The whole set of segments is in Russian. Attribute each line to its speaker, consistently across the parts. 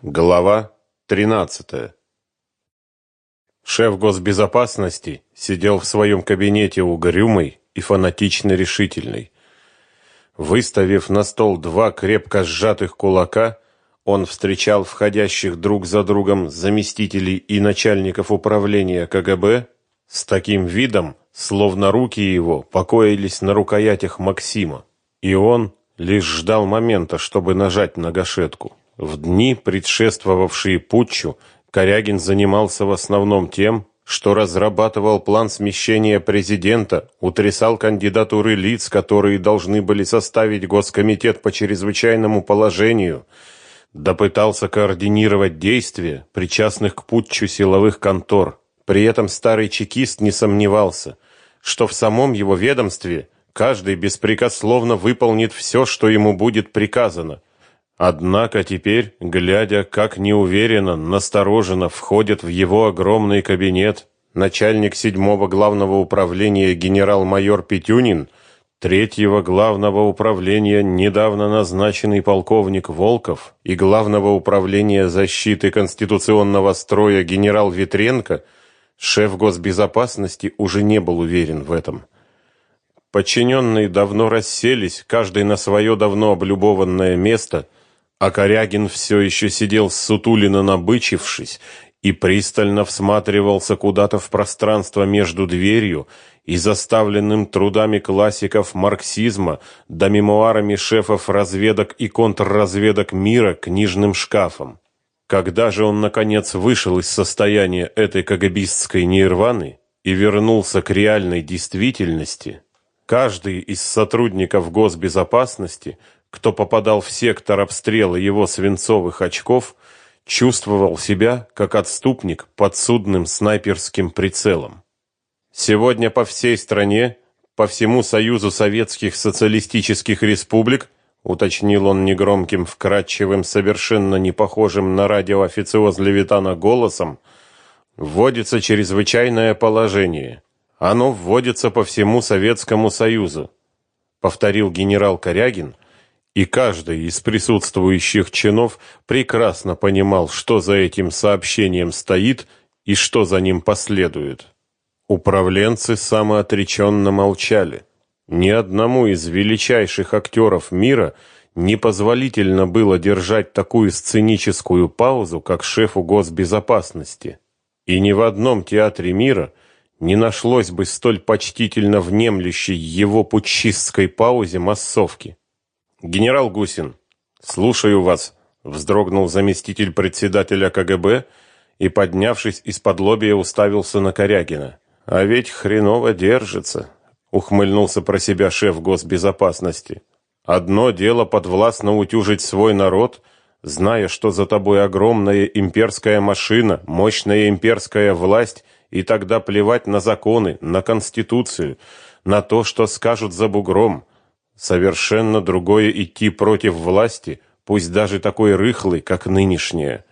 Speaker 1: Глава 13. Шеф госбезопасности сидел в своем кабинете угрюмый и фанатично решительный. Выставив на стол два крепко сжатых кулака, он встречал входящих друг за другом заместителей и начальников управления КГБ с таким видом, словно руки его покоились на рукоятях Максима, и он лишь ждал момента, чтобы нажать на гашетку. В дни, предшествовавшие путчу, Корягин занимался в основном тем, что разрабатывал план смещения президента, утрясал кандидатуры лиц, которые должны были составить Госкомитет по чрезвычайному положению, допытался координировать действия причастных к путчу силовых контор. При этом старый чекист не сомневался, что в самом его ведомстве каждый беспрекословно выполнит все, что ему будет приказано – Однако теперь, глядя, как неуверенно, настороженно входит в его огромный кабинет начальник седьмого главного управления генерал-майор Петюнин, третьего главного управления недавно назначенный полковник Волков и главного управления защиты конституционного строя генерал Ветренко, шеф госбезопасности уже не был уверен в этом. Подчиненные давно расселись, каждый на свое давно облюбованное место – а Корягин все еще сидел сутуленно набычившись и пристально всматривался куда-то в пространство между дверью и заставленным трудами классиков марксизма да мемуарами шефов разведок и контрразведок мира книжным шкафом. Когда же он наконец вышел из состояния этой кагабистской нирваны и вернулся к реальной действительности, каждый из сотрудников госбезопасности кто попадал в сектор обстрела его свинцовых очков, чувствовал себя как отступник под судным снайперским прицелом. Сегодня по всей стране, по всему Союзу Советских Социалистических Республик, уточнил он негромким, вкрадчивым, совершенно не похожим на радиоофициоз Левитана голосом, вводится чрезвычайное положение. Оно вводится по всему Советскому Союзу, повторил генерал Корягин и каждый из присутствующих чинов прекрасно понимал, что за этим сообщением стоит и что за ним последует. Управленцы самоотреченно молчали. Ни одному из величайших актеров мира не позволительно было держать такую сценическую паузу, как шефу госбезопасности. И ни в одном театре мира не нашлось бы столь почтительно внемлющей его путчистской паузе массовки. Генерал Гусин, слушаю вас, вздрогнул заместитель председателя КГБ и, поднявшись из-под лобья, уставился на Корягина. А ведь хреново держится, ухмыльнулся про себя шеф госбезопасности. Одно дело подвластно утюжить свой народ, зная, что за тобой огромная имперская машина, мощная имперская власть, и тогда плевать на законы, на конституцию, на то, что скажут за бугром. Совершенно другое идти против власти, пусть даже такой рыхлой, как нынешняя.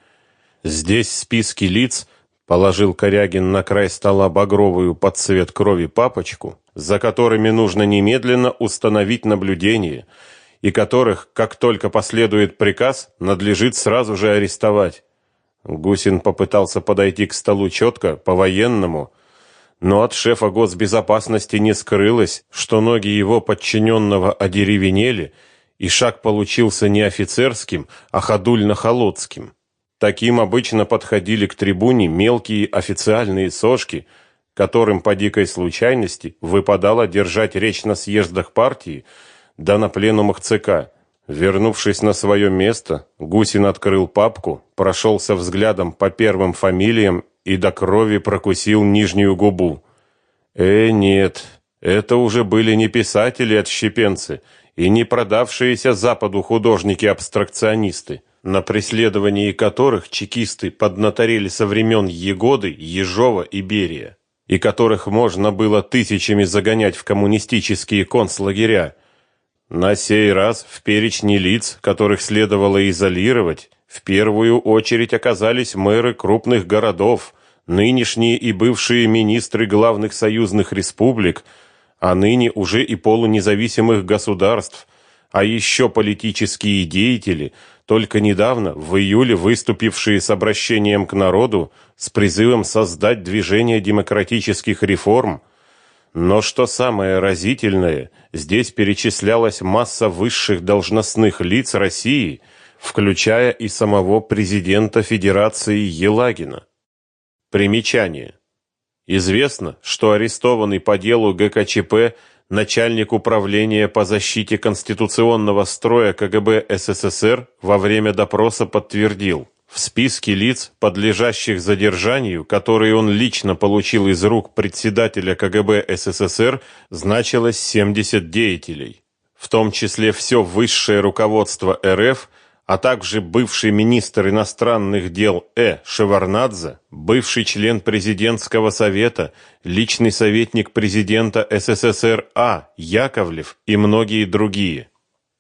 Speaker 1: Здесь списки лиц положил Корягин на край стола багровую под цвет крови папочку, за которыми нужно немедленно установить наблюдение, и которых, как только последует приказ, надлежит сразу же арестовать. Гусин попытался подойти к столу четко, по-военному, но от шефа госбезопасности не скрылось, что ноги его подчиненного одеревенели, и шаг получился не офицерским, а ходульно-холодским. Таким обычно подходили к трибуне мелкие официальные сошки, которым по дикой случайности выпадало держать речь на съездах партии, да на пленумах ЦК. Вернувшись на свое место, Гусин открыл папку, прошелся взглядом по первым фамилиям и до крови прокусил нижнюю губу. Э, нет, это уже были не писатели-отщепенцы и не продавшиеся Западу художники-абстракционисты, на преследовании которых чекисты поднаторели со времен Егоды, Ежова и Берия, и которых можно было тысячами загонять в коммунистические концлагеря. На сей раз в перечне лиц, которых следовало изолировать, в первую очередь оказались мэры крупных городов, нынешние и бывшие министры главных союзных республик, а ныне уже и полунезависимых государств, а еще политические деятели, только недавно, в июле, выступившие с обращением к народу с призывом создать движение демократических реформ. Но что самое разительное, здесь перечислялась масса высших должностных лиц России, включая и самого президента Федерации Елагина. Примечание. Известно, что арестованный по делу ГКЧП начальник управления по защите конституционного строя КГБ СССР во время допроса подтвердил, в списке лиц, подлежащих задержанию, которые он лично получил из рук председателя КГБ СССР, значилось 70 деятелей, в том числе все высшее руководство РФ – а также бывший министр иностранных дел Э. Шеварнадзе, бывший член президентского совета, личный советник президента СССР А. Яковлев и многие другие.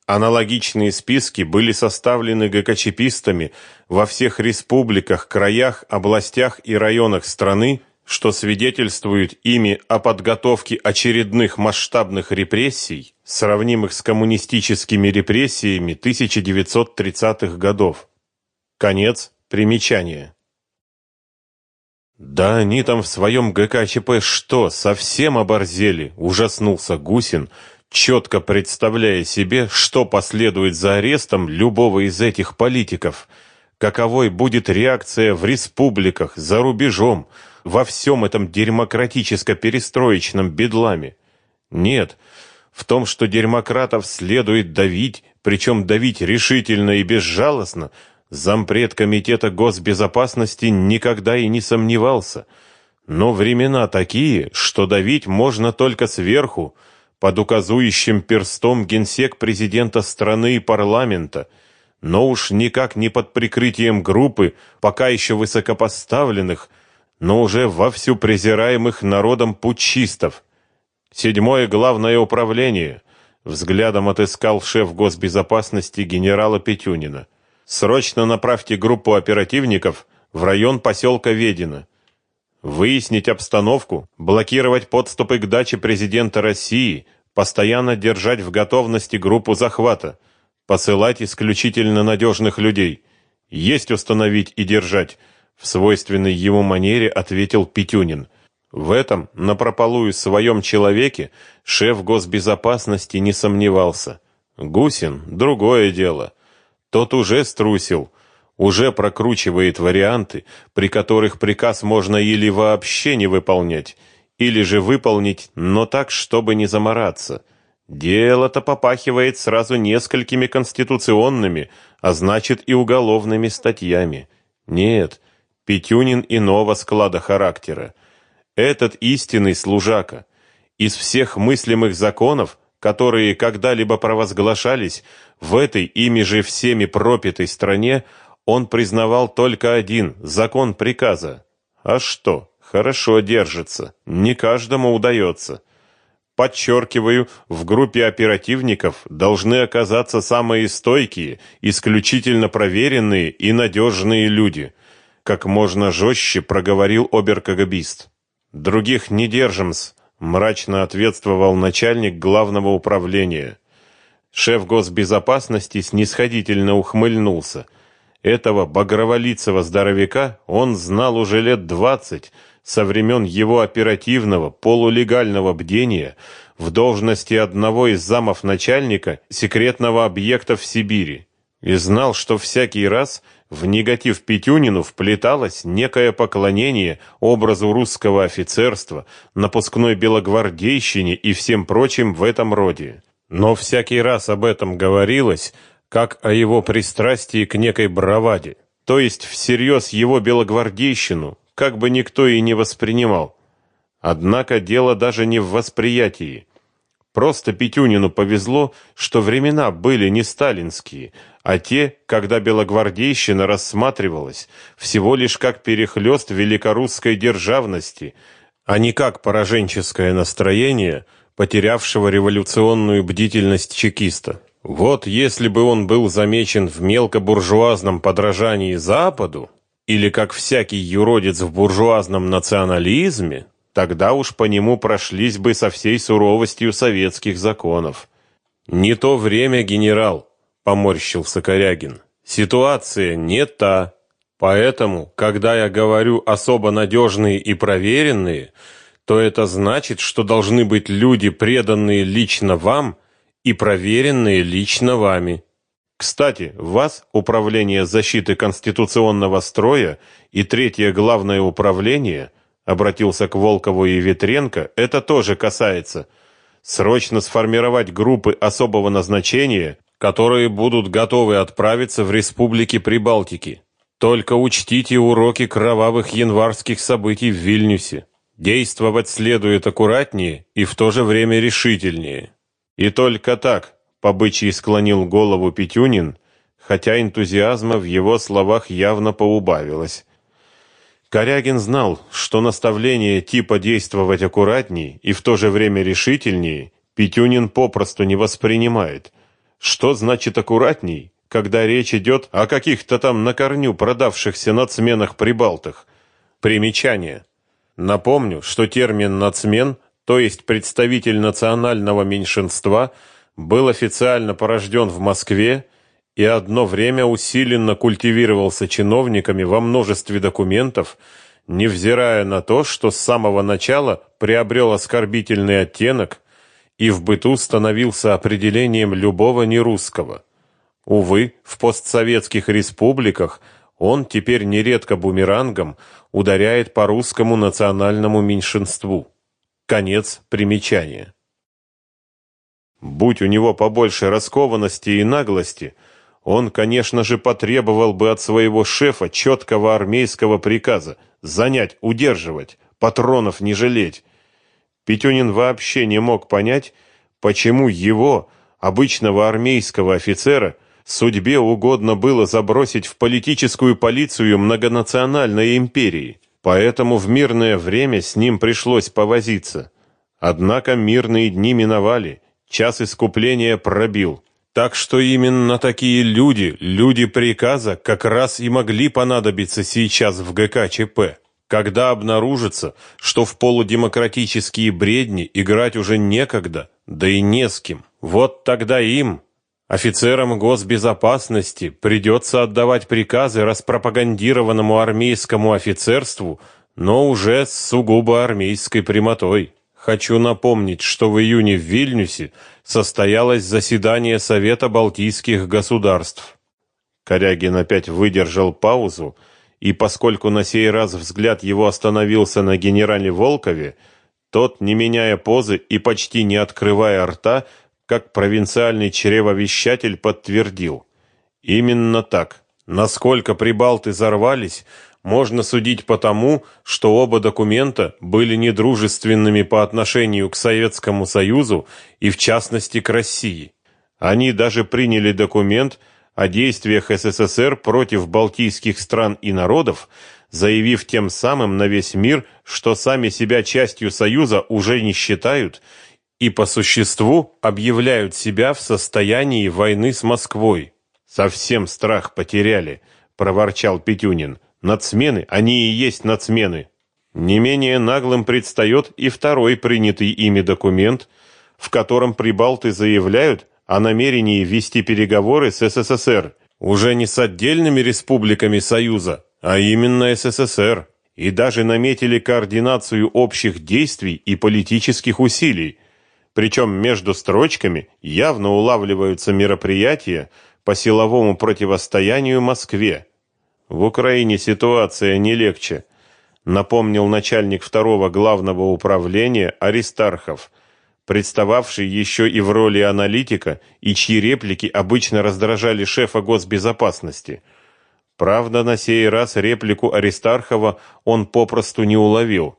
Speaker 1: Аналогичные списки были составлены ГКЧПистами во всех республиках, краях, областях и районах страны, что свидетельствует ими о подготовке очередных масштабных репрессий, сравнимых с коммунистическими репрессиями 1930-х годов. Конец примечания. Да они там в своем ГКЧП что, совсем оборзели, ужаснулся Гусин, четко представляя себе, что последует за арестом любого из этих политиков, каковой будет реакция в республиках, за рубежом, во всем этом демократическо-перестроечном бедламе. Нет, в том, что демократов следует давить, причем давить решительно и безжалостно, зампред комитета госбезопасности никогда и не сомневался. Но времена такие, что давить можно только сверху, под указующим перстом генсек президента страны и парламента, но уж никак не под прикрытием группы пока еще высокопоставленных, но уже вовсю презираемых народом путчистов. Седьмое главное управление взглядом отыскал шеф госбезопасности генерала Петюнина. Срочно направьте группу оперативников в район поселка Ведино. Выяснить обстановку, блокировать подступы к даче президента России, постоянно держать в готовности группу захвата, посылать исключительно надежных людей. Есть установить и держать в свойственной ему манере ответил Петюнин. В этом, напропалую своем человеке, шеф госбезопасности не сомневался. Гусин — другое дело. Тот уже струсил, уже прокручивает варианты, при которых приказ можно или вообще не выполнять, или же выполнить, но так, чтобы не замораться. Дело-то попахивает сразу несколькими конституционными, а значит и уголовными статьями. Нет, Петюнин иного склада характера. Этот истинный служака. Из всех мыслимых законов, которые когда-либо провозглашались в этой ими же всеми пропитой стране, он признавал только один – закон приказа. А что? Хорошо держится. Не каждому удается. Подчеркиваю, в группе оперативников должны оказаться самые стойкие, исключительно проверенные и надежные люди – как можно жестче проговорил оберкагабист. Других не держим-с, мрачно ответствовал начальник главного управления. Шеф госбезопасности снисходительно ухмыльнулся. Этого багроволицего здоровяка он знал уже лет двадцать, со времен его оперативного, полулегального бдения в должности одного из замов начальника секретного объекта в Сибири. И знал, что всякий раз – в негатив Петюнину вплеталось некое поклонение образу русского офицерства, напускной белогвардейщине и всем прочим в этом роде. Но всякий раз об этом говорилось, как о его пристрастии к некой браваде. То есть всерьез его белогвардейщину как бы никто и не воспринимал. Однако дело даже не в восприятии. Просто Петюнину повезло, что времена были не сталинские, а те, когда белогвардейщина рассматривалась всего лишь как перехлёст великорусской державности, а не как пораженческое настроение потерявшего революционную бдительность чекиста. Вот если бы он был замечен в мелкобуржуазном подражании Западу, или как всякий юродец в буржуазном национализме, Тогда уж по нему прошлись бы со всей суровостью советских законов. Не то время, генерал, поморщился Корягин. Ситуация не та. Поэтому, когда я говорю особо надежные и проверенные, то это значит, что должны быть люди, преданные лично вам и проверенные лично вами. Кстати, вас Управление защиты конституционного строя и третье главное управление обратился к Волкову и Ветренко, это тоже касается. Срочно сформировать группы особого назначения, которые будут готовы отправиться в республики Прибалтики. Только учтите уроки кровавых январских событий в Вильнюсе. Действовать следует аккуратнее и в то же время решительнее. И только так, побычий склонил голову Петюнин, хотя энтузиазма в его словах явно поубавилось. Корягин знал, что наставление типа действовать аккуратнее и в то же время решительнее Петюнин попросту не воспринимает. Что значит аккуратней, когда речь идет о каких-то там на корню продавшихся нацменах прибалтах? Примечание. Напомню, что термин «нацмен», то есть представитель национального меньшинства, был официально порожден в Москве и одно время усиленно культивировался чиновниками во множестве документов, невзирая на то, что с самого начала приобрел оскорбительный оттенок и в быту становился определением любого нерусского. Увы, в постсоветских республиках он теперь нередко бумерангом ударяет по русскому национальному меньшинству. Конец примечания. Будь у него побольше раскованности и наглости, он, конечно же, потребовал бы от своего шефа четкого армейского приказа занять, удерживать, патронов не жалеть. Петюнин вообще не мог понять, почему его, обычного армейского офицера, судьбе угодно было забросить в политическую полицию многонациональной империи, поэтому в мирное время с ним пришлось повозиться. Однако мирные дни миновали, час искупления пробил. Так что именно такие люди, люди приказа, как раз и могли понадобиться сейчас в ГКЧП, когда обнаружится, что в полудемократические бредни играть уже некогда, да и не с кем. Вот тогда им, Офицерам госбезопасности придется отдавать приказы распропагандированному армейскому офицерству, но уже с сугубо армейской прямотой. Хочу напомнить, что в июне в Вильнюсе состоялось заседание Совета Балтийских государств. Корягин опять выдержал паузу, и поскольку на сей раз взгляд его остановился на генерале Волкове, тот, не меняя позы и почти не открывая рта, как провинциальный чревовещатель подтвердил. Именно так. Насколько прибалты взорвались, можно судить по тому, что оба документа были недружественными по отношению к Советскому Союзу и в частности к России. Они даже приняли документ о действиях СССР против балтийских стран и народов, заявив тем самым на весь мир, что сами себя частью Союза уже не считают и по существу объявляют себя в состоянии войны с Москвой. Совсем страх потеряли, проворчал Петюнин. Нацмены, они и есть нацмены. Не менее наглым предстает и второй принятый ими документ, в котором прибалты заявляют о намерении вести переговоры с СССР, уже не с отдельными республиками Союза, а именно СССР, и даже наметили координацию общих действий и политических усилий, причем между строчками явно улавливаются мероприятия по силовому противостоянию Москве. В Украине ситуация не легче, напомнил начальник второго главного управления Аристархов, представавший еще и в роли аналитика и чьи реплики обычно раздражали шефа госбезопасности. Правда, на сей раз реплику Аристархова он попросту не уловил.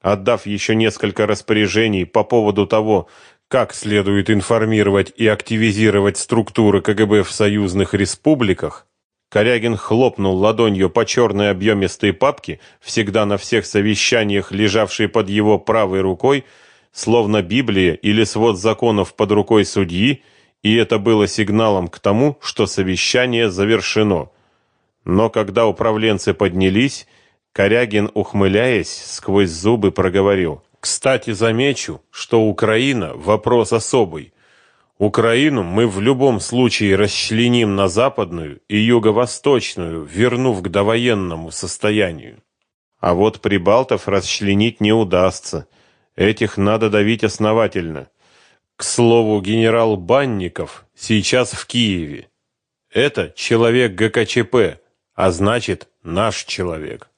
Speaker 1: Отдав еще несколько распоряжений по поводу того, как следует информировать и активизировать структуры КГБ в союзных республиках, Корягин хлопнул ладонью по черной объемистой папке, всегда на всех совещаниях лежавшей под его правой рукой, словно Библия или свод законов под рукой судьи, и это было сигналом к тому, что совещание завершено. Но когда управленцы поднялись, Корягин, ухмыляясь, сквозь зубы проговорил. «Кстати, замечу, что Украина – вопрос особый. Украину мы в любом случае расчленим на западную и юго-восточную, вернув к довоенному состоянию. А вот прибалтов расчленить не удастся. Этих надо давить основательно. К слову, генерал Банников сейчас в Киеве. Это человек ГКЧП, а значит, наш человек.